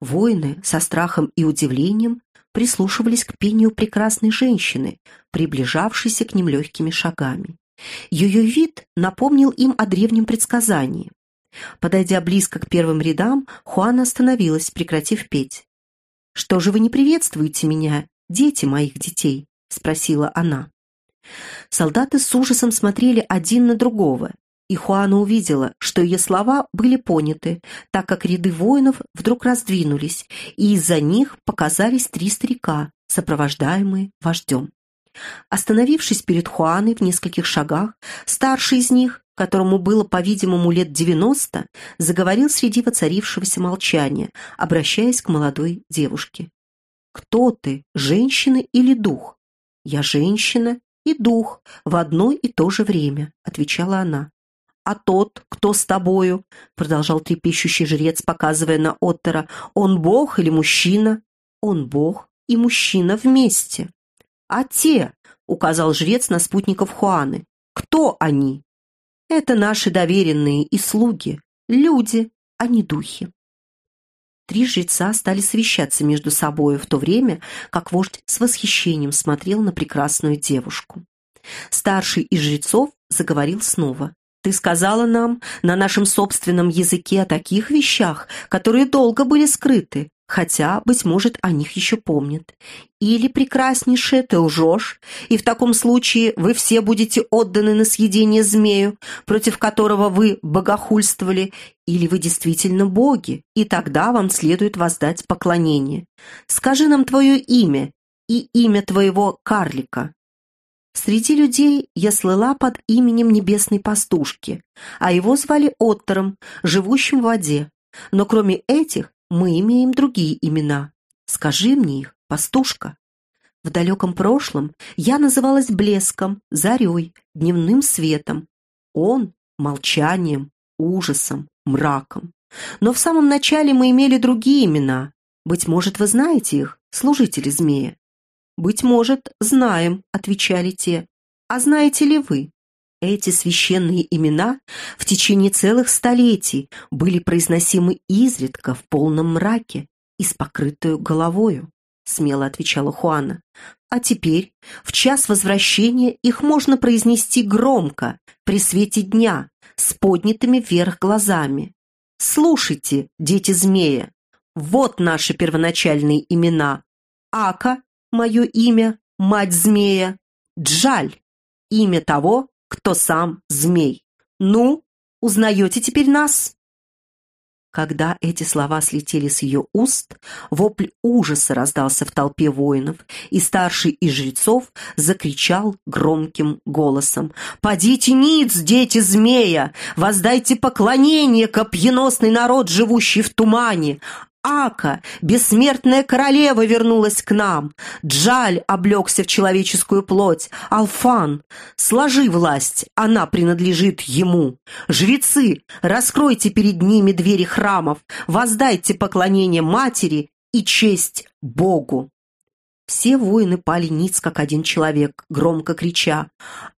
Воины со страхом и удивлением прислушивались к пению прекрасной женщины, приближавшейся к ним легкими шагами. Ее вид напомнил им о древнем предсказании. Подойдя близко к первым рядам, Хуана остановилась, прекратив петь. «Что же вы не приветствуете меня, дети моих детей?» — спросила она. Солдаты с ужасом смотрели один на другого, и Хуана увидела, что ее слова были поняты, так как ряды воинов вдруг раздвинулись, и из-за них показались три старика, сопровождаемые вождем. Остановившись перед Хуаной в нескольких шагах, старший из них, которому было, по-видимому, лет девяносто, заговорил среди воцарившегося молчания, обращаясь к молодой девушке. «Кто ты, женщина или дух?» «Я женщина и дух в одно и то же время», — отвечала она. «А тот, кто с тобою?» — продолжал трепещущий жрец, показывая на Оттера. «Он бог или мужчина?» «Он бог и мужчина вместе». «А те?» — указал жрец на спутников Хуаны. «Кто они?» «Это наши доверенные и слуги, люди, а не духи». Три жреца стали совещаться между собой в то время, как вождь с восхищением смотрел на прекрасную девушку. Старший из жрецов заговорил снова. Ты сказала нам на нашем собственном языке о таких вещах, которые долго были скрыты, хотя, быть может, о них еще помнят. Или, прекраснейшее, ты лжешь, и в таком случае вы все будете отданы на съедение змею, против которого вы богохульствовали, или вы действительно боги, и тогда вам следует воздать поклонение. Скажи нам твое имя и имя твоего карлика, Среди людей я слыла под именем небесной пастушки, а его звали Оттером, живущим в воде. Но кроме этих мы имеем другие имена. Скажи мне их, пастушка. В далеком прошлом я называлась блеском, зарей, дневным светом. Он — молчанием, ужасом, мраком. Но в самом начале мы имели другие имена. Быть может, вы знаете их, служители змея. «Быть может, знаем», — отвечали те. «А знаете ли вы?» Эти священные имена в течение целых столетий были произносимы изредка в полном мраке и с покрытую головою, смело отвечала Хуана. А теперь, в час возвращения, их можно произнести громко, при свете дня, с поднятыми вверх глазами. Слушайте, дети змея, вот наши первоначальные имена. Ака мое имя, мать змея, Джаль, имя того, кто сам змей. Ну, узнаете теперь нас?» Когда эти слова слетели с ее уст, вопль ужаса раздался в толпе воинов, и старший из жрецов закричал громким голосом «Подите ниц, дети змея! Воздайте поклонение, копьеносный народ, живущий в тумане! Ака, бессмертная королева, вернулась к нам. Джаль облегся в человеческую плоть. Алфан, сложи власть, она принадлежит ему. Жрецы, раскройте перед ними двери храмов, воздайте поклонение матери и честь Богу. Все воины пали ниц, как один человек, громко крича.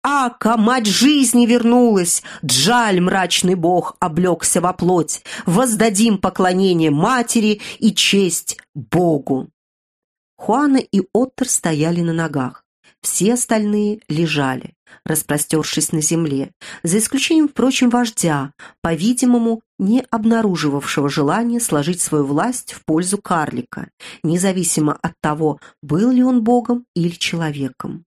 «Ака, мать жизни вернулась! Джаль, мрачный бог, облегся во плоть! Воздадим поклонение матери и честь Богу!» Хуана и Оттер стояли на ногах. Все остальные лежали, распростершись на земле, за исключением, впрочем, вождя, по-видимому, не обнаруживавшего желания сложить свою власть в пользу карлика, независимо от того, был ли он богом или человеком.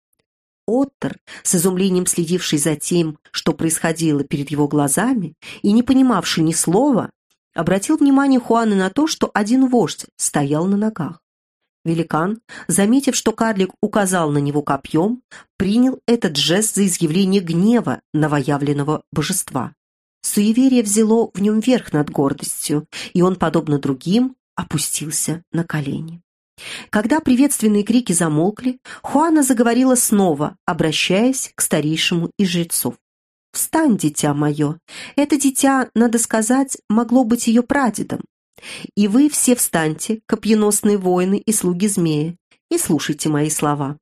Оттер, с изумлением следивший за тем, что происходило перед его глазами, и не понимавший ни слова, обратил внимание Хуаны на то, что один вождь стоял на ногах. Великан, заметив, что карлик указал на него копьем, принял этот жест за изъявление гнева новоявленного божества. Суеверие взяло в нем верх над гордостью, и он, подобно другим, опустился на колени. Когда приветственные крики замолкли, Хуана заговорила снова, обращаясь к старейшему из жрецов. «Встань, дитя мое! Это дитя, надо сказать, могло быть ее прадедом. И вы все встаньте, копьеносные воины и слуги змея, и слушайте мои слова.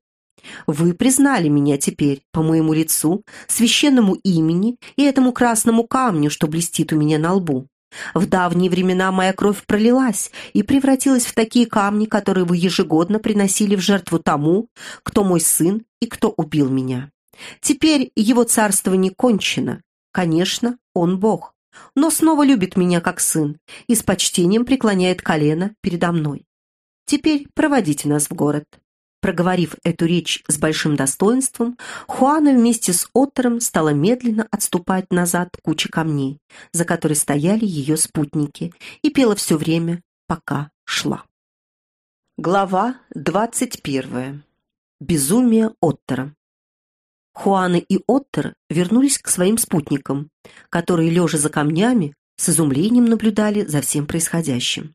Вы признали меня теперь по моему лицу, священному имени и этому красному камню, что блестит у меня на лбу. В давние времена моя кровь пролилась и превратилась в такие камни, которые вы ежегодно приносили в жертву тому, кто мой сын и кто убил меня. Теперь его царство не кончено. Конечно, он Бог, но снова любит меня как сын и с почтением преклоняет колено передо мной. Теперь проводите нас в город». Проговорив эту речь с большим достоинством, Хуана вместе с Оттером стала медленно отступать назад к куче камней, за которой стояли ее спутники, и пела все время, пока шла. Глава двадцать первая. Безумие Оттера. Хуана и Оттер вернулись к своим спутникам, которые, лежа за камнями, с изумлением наблюдали за всем происходящим.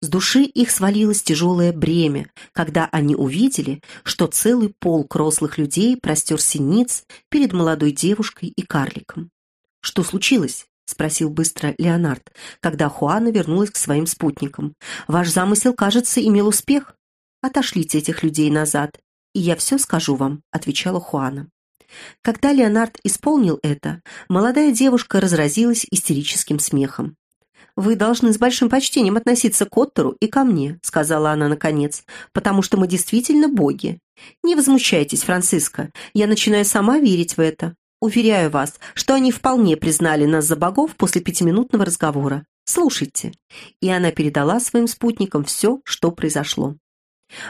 С души их свалилось тяжелое бремя, когда они увидели, что целый полк рослых людей простер синиц перед молодой девушкой и карликом. «Что случилось?» — спросил быстро Леонард, когда Хуана вернулась к своим спутникам. «Ваш замысел, кажется, имел успех. Отошлите этих людей назад, и я все скажу вам», — отвечала Хуана. Когда Леонард исполнил это, молодая девушка разразилась истерическим смехом. «Вы должны с большим почтением относиться к Оттеру и ко мне», сказала она наконец, «потому что мы действительно боги. Не возмущайтесь, Франциско, я начинаю сама верить в это. Уверяю вас, что они вполне признали нас за богов после пятиминутного разговора. Слушайте». И она передала своим спутникам все, что произошло.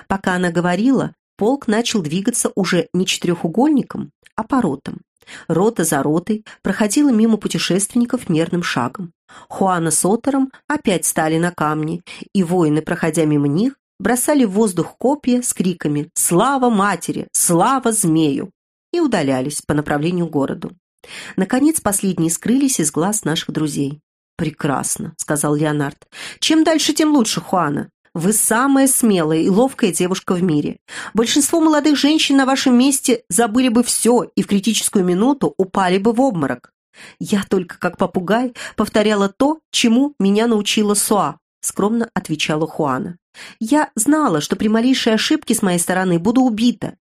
Пока она говорила, полк начал двигаться уже не четырехугольником, а по ротам. Рота за ротой проходила мимо путешественников мерным шагом. Хуана с Отором опять стали на камни, и воины, проходя мимо них, бросали в воздух копья с криками «Слава матери! Слава змею!» и удалялись по направлению к городу. Наконец, последние скрылись из глаз наших друзей. «Прекрасно», — сказал Леонард. «Чем дальше, тем лучше, Хуана. Вы самая смелая и ловкая девушка в мире. Большинство молодых женщин на вашем месте забыли бы все и в критическую минуту упали бы в обморок. Я только как попугай повторяла то, чему меня научила Суа, скромно отвечала Хуана. Я знала, что при малейшей ошибке с моей стороны буду убита,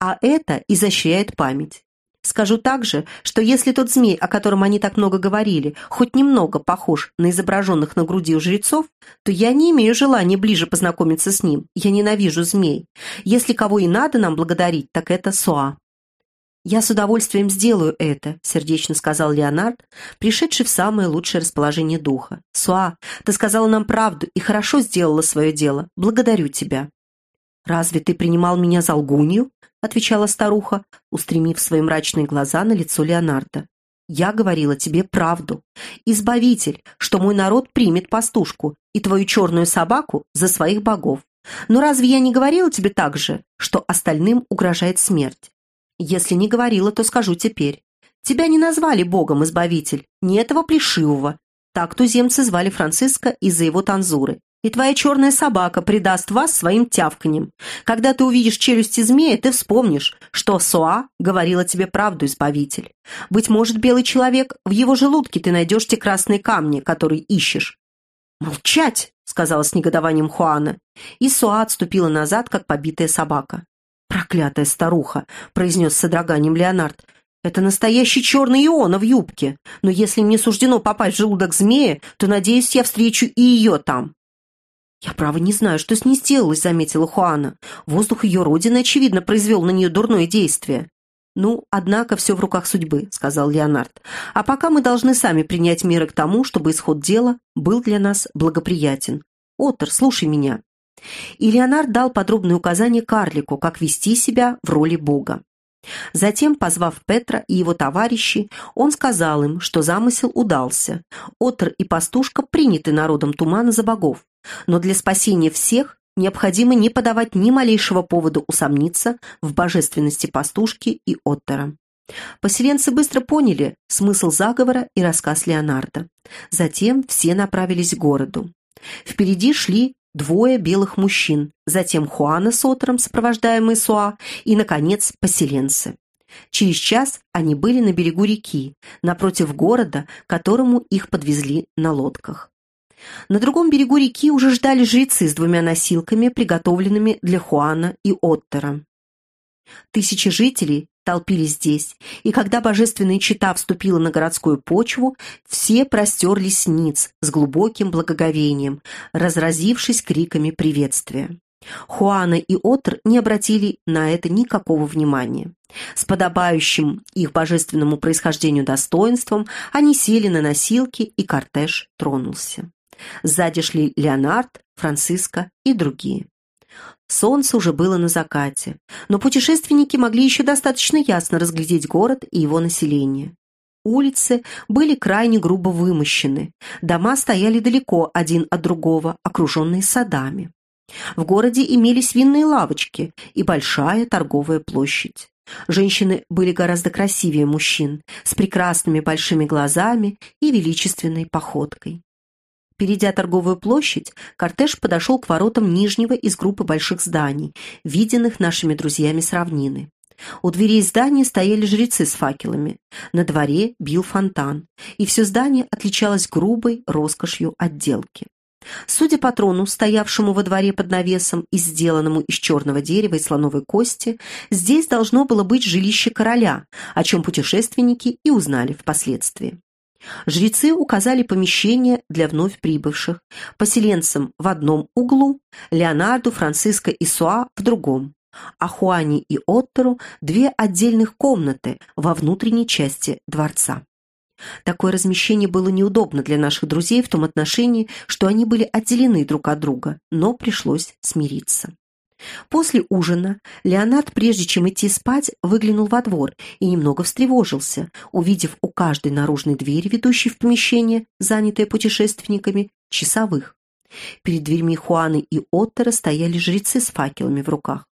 а это изощряет память. Скажу также, что если тот змей, о котором они так много говорили, хоть немного похож на изображенных на груди у жрецов, то я не имею желания ближе познакомиться с ним. Я ненавижу змей. Если кого и надо нам благодарить, так это Суа. «Я с удовольствием сделаю это», — сердечно сказал Леонард, пришедший в самое лучшее расположение духа. «Суа, ты сказала нам правду и хорошо сделала свое дело. Благодарю тебя». «Разве ты принимал меня за лгунью?» — отвечала старуха, устремив свои мрачные глаза на лицо Леонарда. «Я говорила тебе правду. Избавитель, что мой народ примет пастушку и твою черную собаку за своих богов. Но разве я не говорила тебе также, что остальным угрожает смерть? Если не говорила, то скажу теперь. Тебя не назвали богом-избавитель, не этого плешивого. Так туземцы звали Франциска из-за его танзуры. И твоя черная собака предаст вас своим тявканьем. Когда ты увидишь челюсти змея, ты вспомнишь, что Соа говорила тебе правду, избавитель. Быть может, белый человек, в его желудке ты найдешь те красные камни, которые ищешь. «Молчать!» — сказала с негодованием Хуана. И Суа отступила назад, как побитая собака. «Проклятая старуха!» — произнес с содроганием Леонард. «Это настоящий черный Иона в юбке. Но если мне суждено попасть в желудок змея, то, надеюсь, я встречу и ее там». «Я, право, не знаю, что с ней сделалось», — заметила Хуана. «Воздух ее родины, очевидно, произвел на нее дурное действие». «Ну, однако, все в руках судьбы», — сказал Леонард. «А пока мы должны сами принять меры к тому, чтобы исход дела был для нас благоприятен. Отор, слушай меня. И Леонард дал подробные указания карлику, как вести себя в роли бога. Затем, позвав Петра и его товарищей, он сказал им, что замысел удался. Отр и пастушка приняты народом тумана за богов, но для спасения всех необходимо не подавать ни малейшего повода усомниться в божественности пастушки и Оттера. Поселенцы быстро поняли смысл заговора и рассказ Леонарда. Затем все направились к городу. Впереди шли двое белых мужчин, затем Хуана с Отером, сопровождаемые Суа, и, наконец, поселенцы. Через час они были на берегу реки, напротив города, которому их подвезли на лодках. На другом берегу реки уже ждали жрецы с двумя носилками, приготовленными для Хуана и Оттера. Тысячи жителей толпились здесь, и когда божественная чита вступила на городскую почву, все простерлись ниц с глубоким благоговением, разразившись криками приветствия. Хуана и Отр не обратили на это никакого внимания. С подобающим их божественному происхождению достоинством они сели на носилки, и кортеж тронулся. Сзади шли Леонард, Франциско и другие. Солнце уже было на закате, но путешественники могли еще достаточно ясно разглядеть город и его население. Улицы были крайне грубо вымощены, дома стояли далеко один от другого, окруженные садами. В городе имелись винные лавочки и большая торговая площадь. Женщины были гораздо красивее мужчин, с прекрасными большими глазами и величественной походкой. Перейдя торговую площадь, кортеж подошел к воротам нижнего из группы больших зданий, виденных нашими друзьями с равнины. У дверей здания стояли жрецы с факелами. На дворе бил фонтан, и все здание отличалось грубой роскошью отделки. Судя по трону, стоявшему во дворе под навесом и сделанному из черного дерева и слоновой кости, здесь должно было быть жилище короля, о чем путешественники и узнали впоследствии. Жрецы указали помещение для вновь прибывших, поселенцам в одном углу, Леонарду, Франциско и Суа в другом, а Хуане и Оттеру две отдельных комнаты во внутренней части дворца. Такое размещение было неудобно для наших друзей в том отношении, что они были отделены друг от друга, но пришлось смириться. После ужина Леонард, прежде чем идти спать, выглянул во двор и немного встревожился, увидев у каждой наружной двери, ведущей в помещение, занятое путешественниками, часовых. Перед дверьми Хуаны и Оттера стояли жрецы с факелами в руках.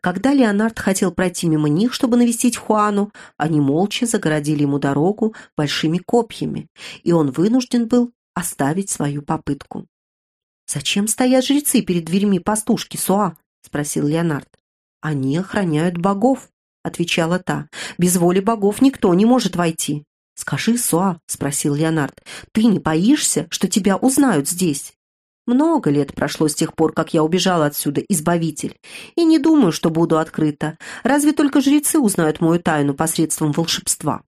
Когда Леонард хотел пройти мимо них, чтобы навестить Хуану, они молча загородили ему дорогу большими копьями, и он вынужден был оставить свою попытку. «Зачем стоят жрецы перед дверьми пастушки, Суа?» — спросил Леонард. «Они охраняют богов», — отвечала та. «Без воли богов никто не может войти». «Скажи, Суа», — спросил Леонард, — «ты не боишься, что тебя узнают здесь?» Много лет прошло с тех пор, как я убежала отсюда, избавитель, и не думаю, что буду открыта. Разве только жрецы узнают мою тайну посредством волшебства.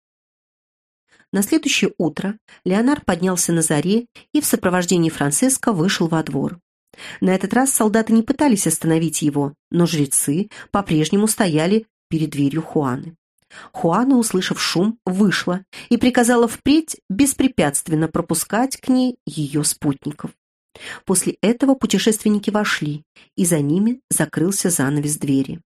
На следующее утро Леонард поднялся на заре и в сопровождении Франциска вышел во двор. На этот раз солдаты не пытались остановить его, но жрецы по-прежнему стояли перед дверью Хуаны. Хуана, услышав шум, вышла и приказала впредь беспрепятственно пропускать к ней ее спутников. После этого путешественники вошли, и за ними закрылся занавес двери.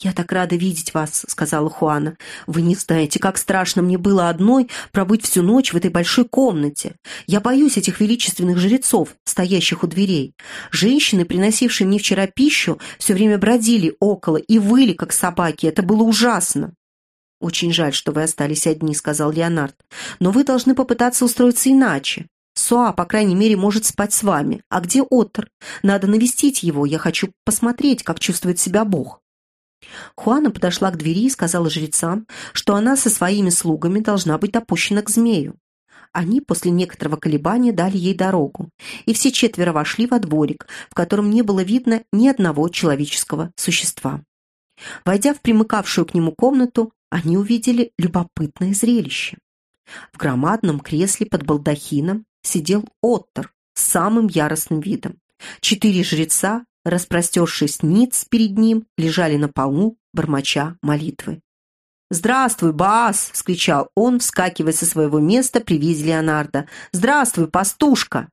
«Я так рада видеть вас», — сказала Хуана. «Вы не знаете, как страшно мне было одной пробыть всю ночь в этой большой комнате. Я боюсь этих величественных жрецов, стоящих у дверей. Женщины, приносившие мне вчера пищу, все время бродили около и выли, как собаки. Это было ужасно». «Очень жаль, что вы остались одни», — сказал Леонард. «Но вы должны попытаться устроиться иначе. Суа, по крайней мере, может спать с вами. А где Оттер? Надо навестить его. Я хочу посмотреть, как чувствует себя Бог». Хуана подошла к двери и сказала жрецам, что она со своими слугами должна быть допущена к змею. Они после некоторого колебания дали ей дорогу, и все четверо вошли во дворик, в котором не было видно ни одного человеческого существа. Войдя в примыкавшую к нему комнату, они увидели любопытное зрелище. В громадном кресле под балдахином сидел Оттер с самым яростным видом. Четыре жреца, распростершись ниц перед ним, лежали на полу, бормоча молитвы. «Здравствуй, Баас!» — скричал он, вскакивая со своего места при виде Леонарда. «Здравствуй, пастушка!»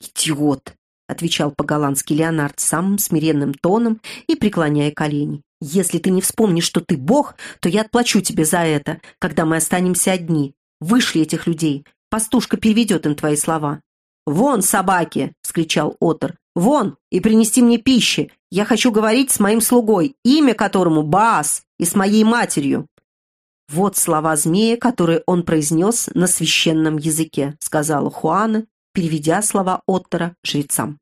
«Идиот!» — отвечал по-голландски Леонард самым смиренным тоном и преклоняя колени. «Если ты не вспомнишь, что ты бог, то я отплачу тебе за это, когда мы останемся одни. Вышли этих людей. Пастушка переведет им твои слова». «Вон, собаки!» — вскричал Отор. «Вон, и принести мне пищи. Я хочу говорить с моим слугой, имя которому Баас, и с моей матерью». «Вот слова змея, которые он произнес на священном языке», — сказала Хуана, переведя слова Оттора жрецам.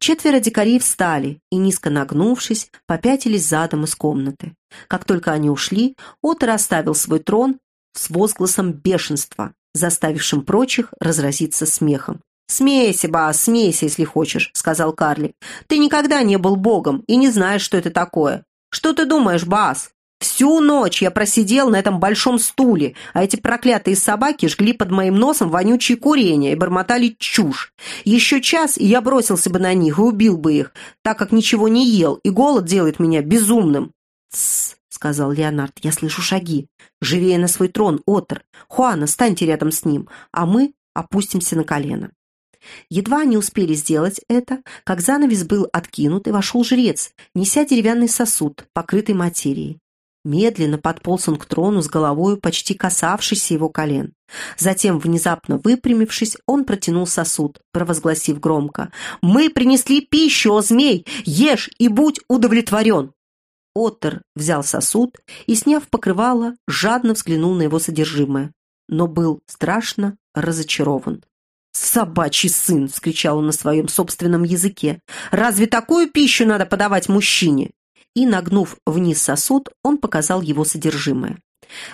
Четверо дикарей встали и, низко нагнувшись, попятились задом из комнаты. Как только они ушли, Оттор оставил свой трон с возгласом бешенства, заставившим прочих разразиться смехом. «Смейся, Бас, смейся, если хочешь», — сказал карлик. «Ты никогда не был богом и не знаешь, что это такое. Что ты думаешь, Бас? Всю ночь я просидел на этом большом стуле, а эти проклятые собаки жгли под моим носом вонючие курения и бормотали чушь. Еще час, и я бросился бы на них и убил бы их, так как ничего не ел, и голод делает меня безумным. «Тссс», — сказал Леонард, — «я слышу шаги. Живее на свой трон, Отр. Хуана, станьте рядом с ним, а мы опустимся на колено». Едва они успели сделать это, как занавес был откинут, и вошел жрец, неся деревянный сосуд, покрытый материей. Медленно подполз он к трону с головой, почти касавшейся его колен. Затем, внезапно выпрямившись, он протянул сосуд, провозгласив громко «Мы принесли пищу, о змей! Ешь и будь удовлетворен!» Оттер взял сосуд и, сняв покрывало, жадно взглянул на его содержимое, но был страшно разочарован. «Собачий сын!» — вскричал он на своем собственном языке. «Разве такую пищу надо подавать мужчине?» И, нагнув вниз сосуд, он показал его содержимое.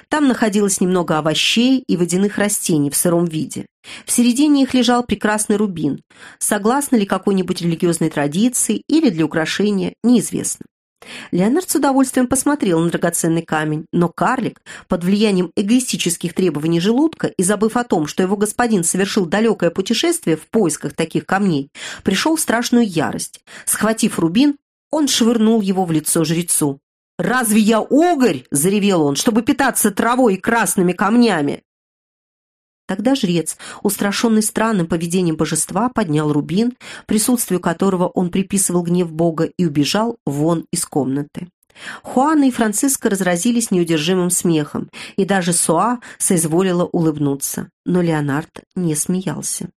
Там находилось немного овощей и водяных растений в сыром виде. В середине их лежал прекрасный рубин. Согласно ли какой-нибудь религиозной традиции или для украшения, неизвестно. Леонард с удовольствием посмотрел на драгоценный камень, но карлик, под влиянием эгоистических требований желудка и забыв о том, что его господин совершил далекое путешествие в поисках таких камней, пришел в страшную ярость. Схватив рубин, он швырнул его в лицо жрецу. «Разве я угорь?» – заревел он, – «чтобы питаться травой и красными камнями!» Тогда жрец, устрашенный странным поведением божества, поднял рубин, присутствию которого он приписывал гнев Бога, и убежал вон из комнаты. Хуана и Франциско разразились неудержимым смехом, и даже Суа соизволила улыбнуться, но Леонард не смеялся.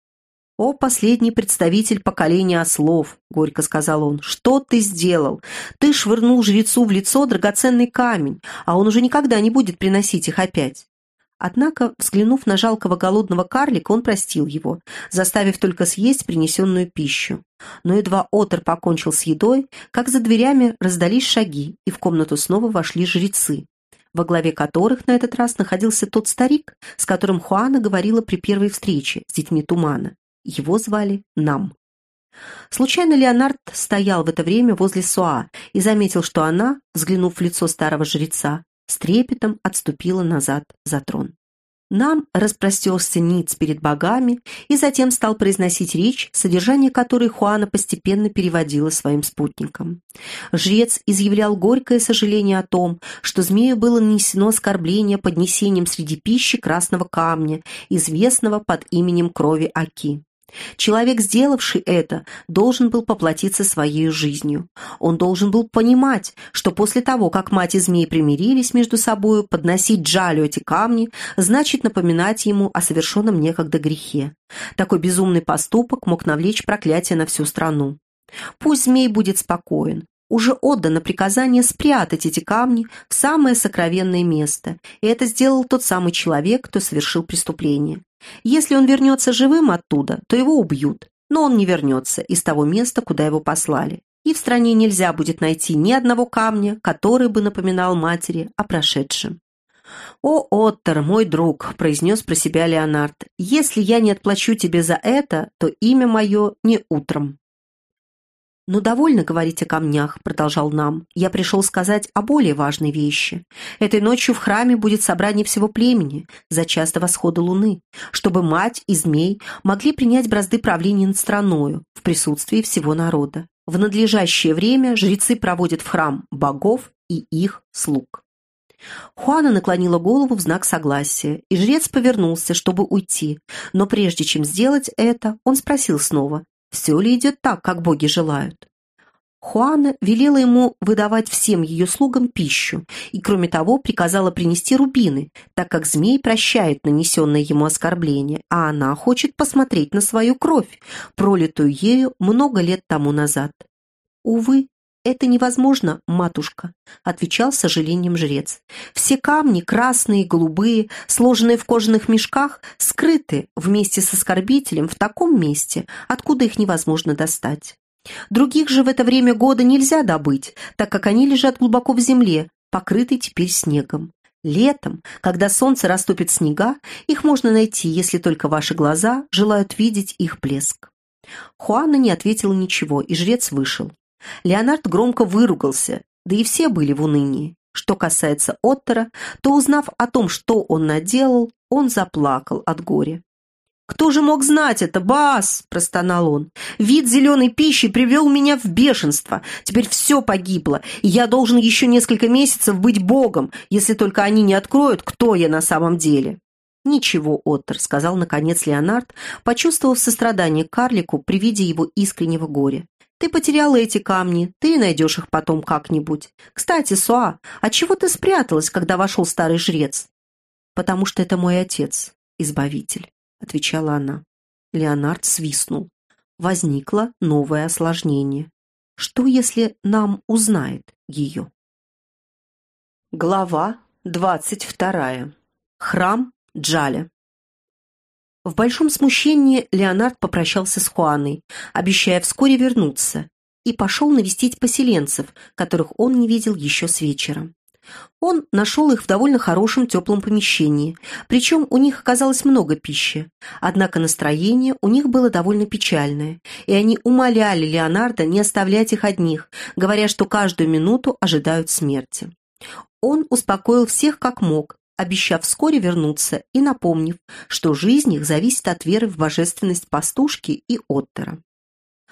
«О, последний представитель поколения ослов!» — горько сказал он. «Что ты сделал? Ты швырнул жрецу в лицо драгоценный камень, а он уже никогда не будет приносить их опять. Однако, взглянув на жалкого голодного карлика, он простил его, заставив только съесть принесенную пищу. Но едва Отер покончил с едой, как за дверями раздались шаги, и в комнату снова вошли жрецы, во главе которых на этот раз находился тот старик, с которым Хуана говорила при первой встрече с детьми Тумана. Его звали Нам. Случайно Леонард стоял в это время возле Суа и заметил, что она, взглянув в лицо старого жреца, с трепетом отступила назад за трон. Нам распростерся ниц перед богами и затем стал произносить речь, содержание которой Хуана постепенно переводила своим спутникам. Жрец изъявлял горькое сожаление о том, что змею было нанесено оскорбление поднесением среди пищи красного камня, известного под именем крови Аки. Человек, сделавший это, должен был поплатиться своей жизнью. Он должен был понимать, что после того, как мать и змей примирились между собою, подносить Джалю эти камни, значит напоминать ему о совершенном некогда грехе. Такой безумный поступок мог навлечь проклятие на всю страну. Пусть змей будет спокоен. Уже отдано приказание спрятать эти камни в самое сокровенное место, и это сделал тот самый человек, кто совершил преступление. Если он вернется живым оттуда, то его убьют, но он не вернется из того места, куда его послали. И в стране нельзя будет найти ни одного камня, который бы напоминал матери о прошедшем. «О, Оттер, мой друг», — произнес про себя Леонард, «если я не отплачу тебе за это, то имя мое не утром». «Но довольно говорить о камнях», — продолжал нам. «Я пришел сказать о более важной вещи. Этой ночью в храме будет собрание всего племени за час до восхода луны, чтобы мать и змей могли принять бразды правления над страною в присутствии всего народа. В надлежащее время жрецы проводят в храм богов и их слуг». Хуана наклонила голову в знак согласия, и жрец повернулся, чтобы уйти. Но прежде чем сделать это, он спросил снова, все ли идет так, как боги желают. Хуана велела ему выдавать всем ее слугам пищу и, кроме того, приказала принести рубины, так как змей прощает нанесенное ему оскорбление, а она хочет посмотреть на свою кровь, пролитую ею много лет тому назад. Увы, «Это невозможно, матушка», — отвечал с сожалением жрец. «Все камни, красные, голубые, сложенные в кожаных мешках, скрыты вместе с оскорбителем в таком месте, откуда их невозможно достать. Других же в это время года нельзя добыть, так как они лежат глубоко в земле, покрытой теперь снегом. Летом, когда солнце растопит снега, их можно найти, если только ваши глаза желают видеть их блеск». Хуана не ответила ничего, и жрец вышел. Леонард громко выругался, да и все были в унынии. Что касается Оттера, то, узнав о том, что он наделал, он заплакал от горя. «Кто же мог знать это, Бас?» – простонал он. «Вид зеленой пищи привел меня в бешенство. Теперь все погибло, и я должен еще несколько месяцев быть богом, если только они не откроют, кто я на самом деле». «Ничего, Оттер», — сказал наконец Леонард, почувствовав сострадание карлику при виде его искреннего горя. «Ты потеряла эти камни, ты найдешь их потом как-нибудь. Кстати, Суа, а чего ты спряталась, когда вошел старый жрец?» «Потому что это мой отец, избавитель» отвечала она. Леонард свистнул. Возникло новое осложнение. Что, если нам узнает ее? Глава двадцать вторая. Храм Джаля. В большом смущении Леонард попрощался с Хуаной, обещая вскоре вернуться, и пошел навестить поселенцев, которых он не видел еще с вечера. Он нашел их в довольно хорошем теплом помещении, причем у них оказалось много пищи. Однако настроение у них было довольно печальное, и они умоляли Леонардо не оставлять их одних, говоря, что каждую минуту ожидают смерти. Он успокоил всех как мог, обещав вскоре вернуться и напомнив, что жизнь их зависит от веры в божественность пастушки и Оттера.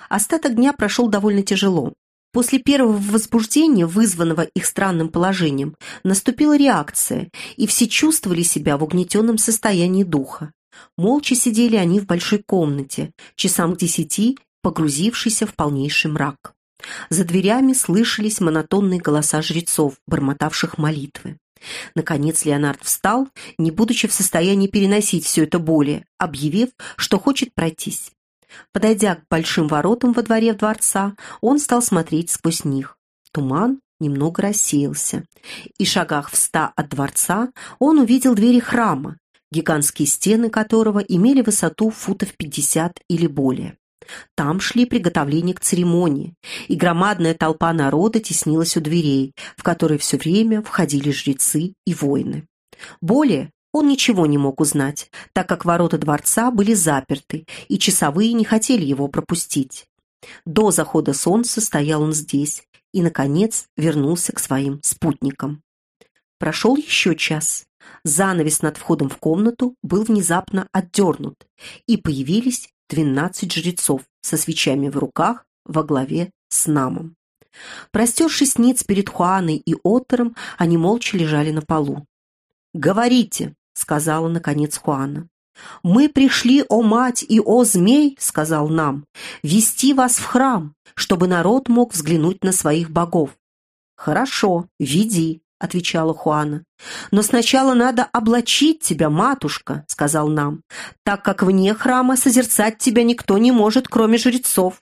Остаток дня прошел довольно тяжело. После первого возбуждения, вызванного их странным положением, наступила реакция, и все чувствовали себя в угнетенном состоянии духа. Молча сидели они в большой комнате, часам к десяти, погрузившейся в полнейший мрак. За дверями слышались монотонные голоса жрецов, бормотавших молитвы. Наконец Леонард встал, не будучи в состоянии переносить все это более, объявив, что хочет пройтись. Подойдя к большим воротам во дворе дворца, он стал смотреть сквозь них. Туман немного рассеялся, и шагах в ста от дворца он увидел двери храма, гигантские стены которого имели высоту футов пятьдесят или более. Там шли приготовления к церемонии, и громадная толпа народа теснилась у дверей, в которые все время входили жрецы и воины. Более он ничего не мог узнать, так как ворота дворца были заперты, и часовые не хотели его пропустить. До захода солнца стоял он здесь и, наконец, вернулся к своим спутникам. Прошел еще час. Занавес над входом в комнату был внезапно отдернут, и появились двенадцать жрецов со свечами в руках во главе с Намом. Простершись ниц перед Хуаной и Оттером, они молча лежали на полу. «Говорите!» — сказала, наконец, Хуана. «Мы пришли, о мать и о змей, — сказал нам, — вести вас в храм, чтобы народ мог взглянуть на своих богов». «Хорошо, веди», — отвечала Хуана. «Но сначала надо облачить тебя, матушка», — сказал нам, «так как вне храма созерцать тебя никто не может, кроме жрецов».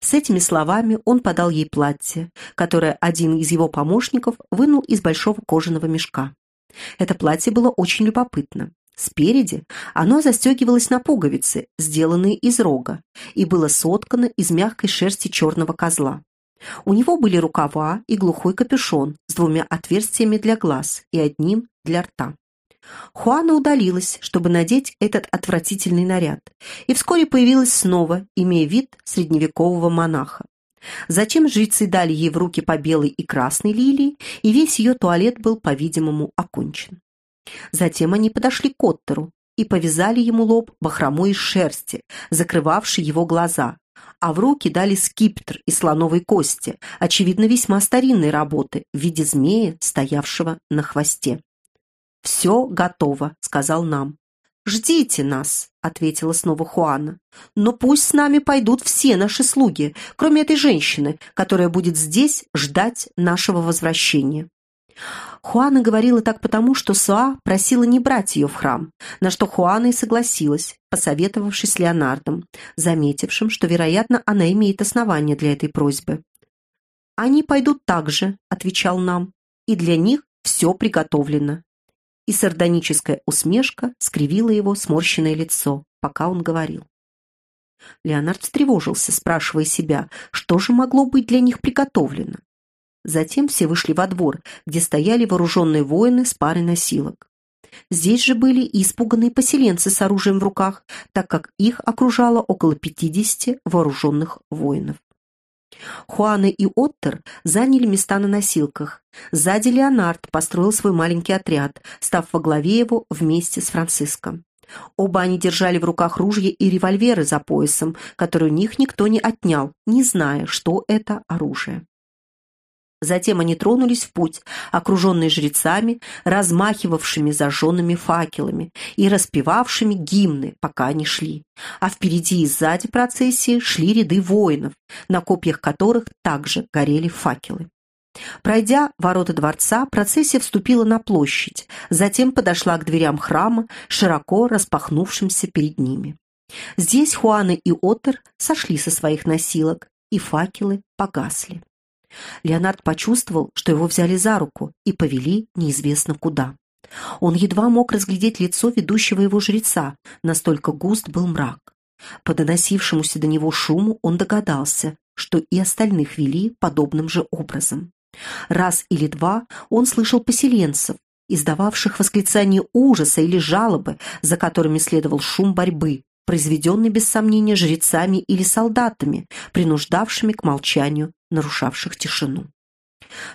С этими словами он подал ей платье, которое один из его помощников вынул из большого кожаного мешка. Это платье было очень любопытно. Спереди оно застегивалось на пуговицы, сделанные из рога, и было соткано из мягкой шерсти черного козла. У него были рукава и глухой капюшон с двумя отверстиями для глаз и одним для рта. Хуана удалилась, чтобы надеть этот отвратительный наряд, и вскоре появилась снова, имея вид средневекового монаха. Затем жрецы дали ей в руки по белой и красной лилии, и весь ее туалет был, по-видимому, окончен. Затем они подошли к Оттеру и повязали ему лоб бахромой из шерсти, закрывавшей его глаза, а в руки дали скипетр из слоновой кости, очевидно, весьма старинной работы, в виде змея, стоявшего на хвосте. «Все готово», — сказал нам. «Ждите нас», — ответила снова Хуана. «Но пусть с нами пойдут все наши слуги, кроме этой женщины, которая будет здесь ждать нашего возвращения». Хуана говорила так потому, что Суа просила не брать ее в храм, на что Хуана и согласилась, посоветовавшись с Леонардом, заметившим, что, вероятно, она имеет основания для этой просьбы. «Они пойдут так же», — отвечал нам, — «и для них все приготовлено и сардоническая усмешка скривила его сморщенное лицо, пока он говорил. Леонард встревожился, спрашивая себя, что же могло быть для них приготовлено. Затем все вышли во двор, где стояли вооруженные воины с парой носилок. Здесь же были и испуганные поселенцы с оружием в руках, так как их окружало около пятидесяти вооруженных воинов. Хуана и Оттер заняли места на носилках. Сзади Леонард построил свой маленький отряд, став во главе его вместе с Франциском. Оба они держали в руках ружья и револьверы за поясом, которые у них никто не отнял, не зная, что это оружие. Затем они тронулись в путь, окруженные жрецами, размахивавшими зажженными факелами и распевавшими гимны, пока они шли. А впереди и сзади процессии шли ряды воинов, на копьях которых также горели факелы. Пройдя ворота дворца, процессия вступила на площадь, затем подошла к дверям храма, широко распахнувшимся перед ними. Здесь Хуаны и Оттер сошли со своих носилок, и факелы погасли. Леонард почувствовал, что его взяли за руку и повели неизвестно куда. Он едва мог разглядеть лицо ведущего его жреца, настолько густ был мрак. По доносившемуся до него шуму он догадался, что и остальных вели подобным же образом. Раз или два он слышал поселенцев, издававших восклицания ужаса или жалобы, за которыми следовал шум борьбы, произведенный без сомнения жрецами или солдатами, принуждавшими к молчанию нарушавших тишину.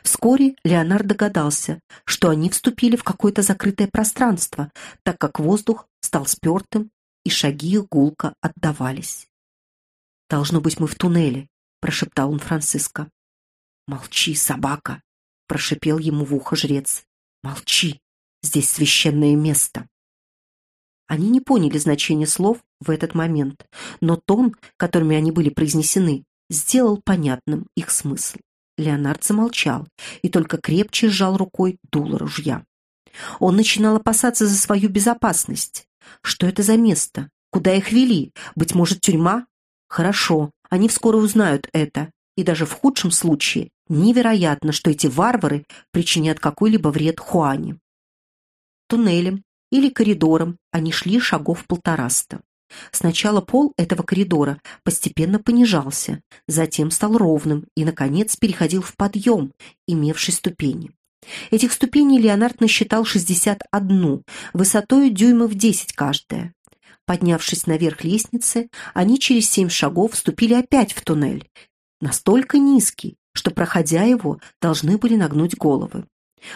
Вскоре Леонард догадался, что они вступили в какое-то закрытое пространство, так как воздух стал спертым, и шаги гулко отдавались. «Должно быть, мы в туннеле», — прошептал он Франциско. «Молчи, собака!» — прошипел ему в ухо жрец. «Молчи! Здесь священное место!» Они не поняли значения слов в этот момент, но тон, которыми они были произнесены, сделал понятным их смысл. Леонард замолчал и только крепче сжал рукой дуло ружья. Он начинал опасаться за свою безопасность. Что это за место? Куда их вели? Быть может, тюрьма? Хорошо, они вскоре узнают это. И даже в худшем случае невероятно, что эти варвары причинят какой-либо вред Хуане. Туннелем или коридором они шли шагов полтораста. Сначала пол этого коридора постепенно понижался, затем стал ровным и, наконец, переходил в подъем, имевший ступени. Этих ступеней Леонард насчитал 61, высотой дюймов 10 каждая. Поднявшись наверх лестницы, они через семь шагов вступили опять в туннель, настолько низкий, что, проходя его, должны были нагнуть головы.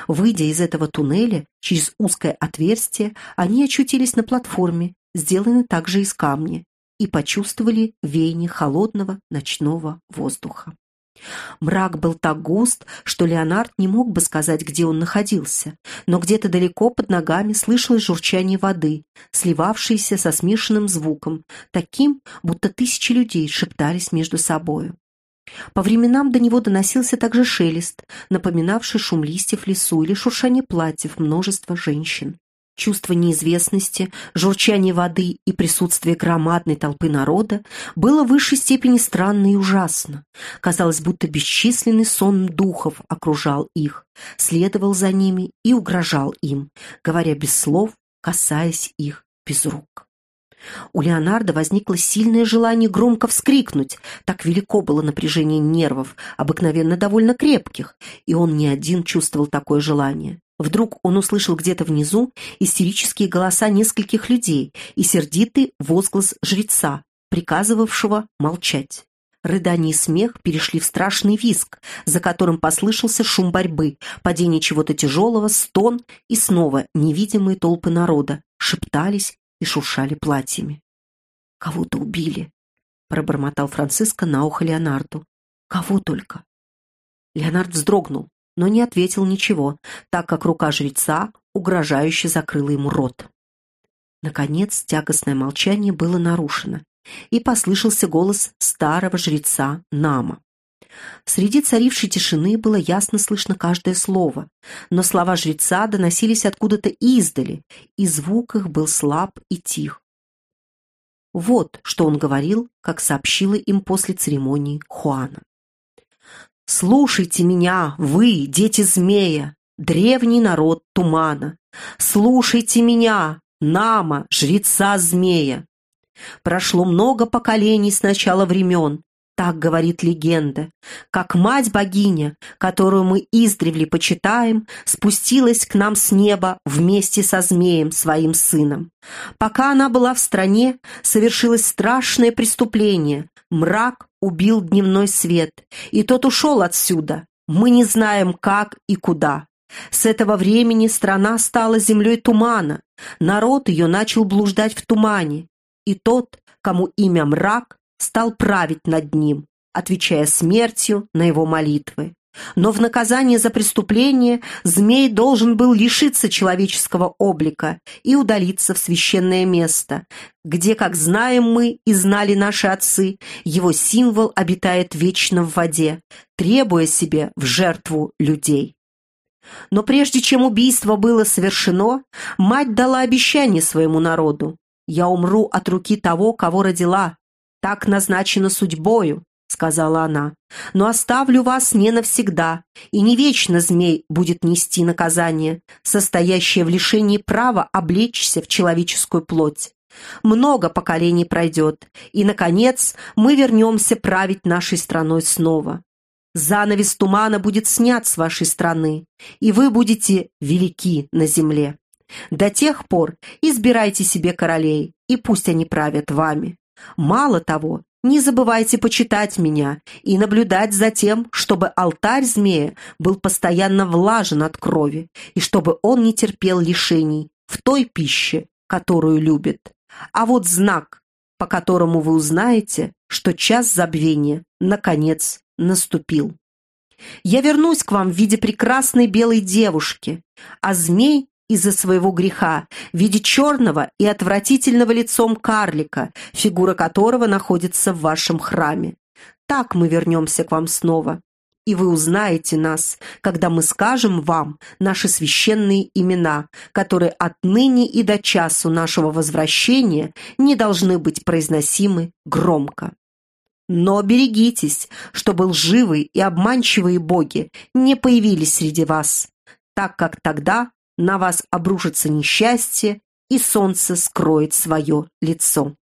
Выйдя из этого туннеля через узкое отверстие, они очутились на платформе, сделаны также из камня, и почувствовали веяние холодного ночного воздуха. Мрак был так густ, что Леонард не мог бы сказать, где он находился, но где-то далеко под ногами слышалось журчание воды, сливавшееся со смешанным звуком, таким, будто тысячи людей шептались между собою. По временам до него доносился также шелест, напоминавший шум листьев в лесу или шуршание платьев множества женщин. Чувство неизвестности, журчание воды и присутствие громадной толпы народа было в высшей степени странно и ужасно. Казалось, будто бесчисленный сон духов окружал их, следовал за ними и угрожал им, говоря без слов, касаясь их без рук. У Леонардо возникло сильное желание громко вскрикнуть, так велико было напряжение нервов, обыкновенно довольно крепких, и он не один чувствовал такое желание. Вдруг он услышал где-то внизу истерические голоса нескольких людей и сердитый возглас жреца, приказывавшего молчать. Рыдание и смех перешли в страшный визг, за которым послышался шум борьбы, падение чего-то тяжелого, стон и снова невидимые толпы народа шептались и шуршали платьями. «Кого-то убили», — пробормотал Франциско на ухо Леонарду. «Кого только?» Леонард вздрогнул но не ответил ничего, так как рука жреца угрожающе закрыла ему рот. Наконец, тягостное молчание было нарушено, и послышался голос старого жреца Нама. Среди царившей тишины было ясно слышно каждое слово, но слова жреца доносились откуда-то издали, и звук их был слаб и тих. Вот что он говорил, как сообщила им после церемонии Хуана. Слушайте меня, вы, дети змея, древний народ тумана. Слушайте меня, Нама, жреца змея. Прошло много поколений с начала времен. Так говорит легенда, как мать-богиня, которую мы издревле почитаем, спустилась к нам с неба вместе со змеем, своим сыном. Пока она была в стране, совершилось страшное преступление. Мрак убил дневной свет, и тот ушел отсюда. Мы не знаем, как и куда. С этого времени страна стала землей тумана. Народ ее начал блуждать в тумане. И тот, кому имя мрак, стал править над ним, отвечая смертью на его молитвы. Но в наказание за преступление змей должен был лишиться человеческого облика и удалиться в священное место, где, как знаем мы и знали наши отцы, его символ обитает вечно в воде, требуя себе в жертву людей. Но прежде чем убийство было совершено, мать дала обещание своему народу. «Я умру от руки того, кого родила, «Так назначено судьбою», — сказала она. «Но оставлю вас не навсегда, и не вечно змей будет нести наказание, состоящее в лишении права облечься в человеческую плоть. Много поколений пройдет, и, наконец, мы вернемся править нашей страной снова. Занавес тумана будет снят с вашей страны, и вы будете велики на земле. До тех пор избирайте себе королей, и пусть они правят вами. Мало того, не забывайте почитать меня и наблюдать за тем, чтобы алтарь змея был постоянно влажен от крови, и чтобы он не терпел лишений в той пище, которую любит. А вот знак, по которому вы узнаете, что час забвения, наконец, наступил. Я вернусь к вам в виде прекрасной белой девушки, а змей из-за своего греха в виде черного и отвратительного лицом карлика, фигура которого находится в вашем храме. Так мы вернемся к вам снова, и вы узнаете нас, когда мы скажем вам наши священные имена, которые отныне и до часу нашего возвращения не должны быть произносимы громко. Но берегитесь, чтобы лживые и обманчивые боги не появились среди вас, так как тогда на вас обрушится несчастье, и солнце скроет свое лицо.